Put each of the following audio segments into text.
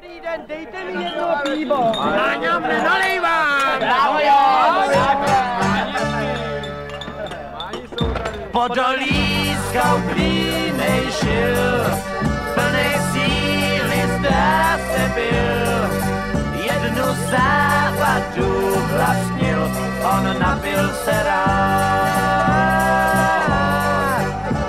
Dobrý den, dejte mi jedno pivo. Áňa, nalejvá! Bravo, jo. Podolí skauplínej šil, plnej síly zdá se byl. Jednu závadu vlastnil, on napil se rád.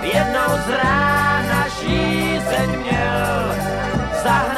Jednou z rána žízeň měl, zahnatý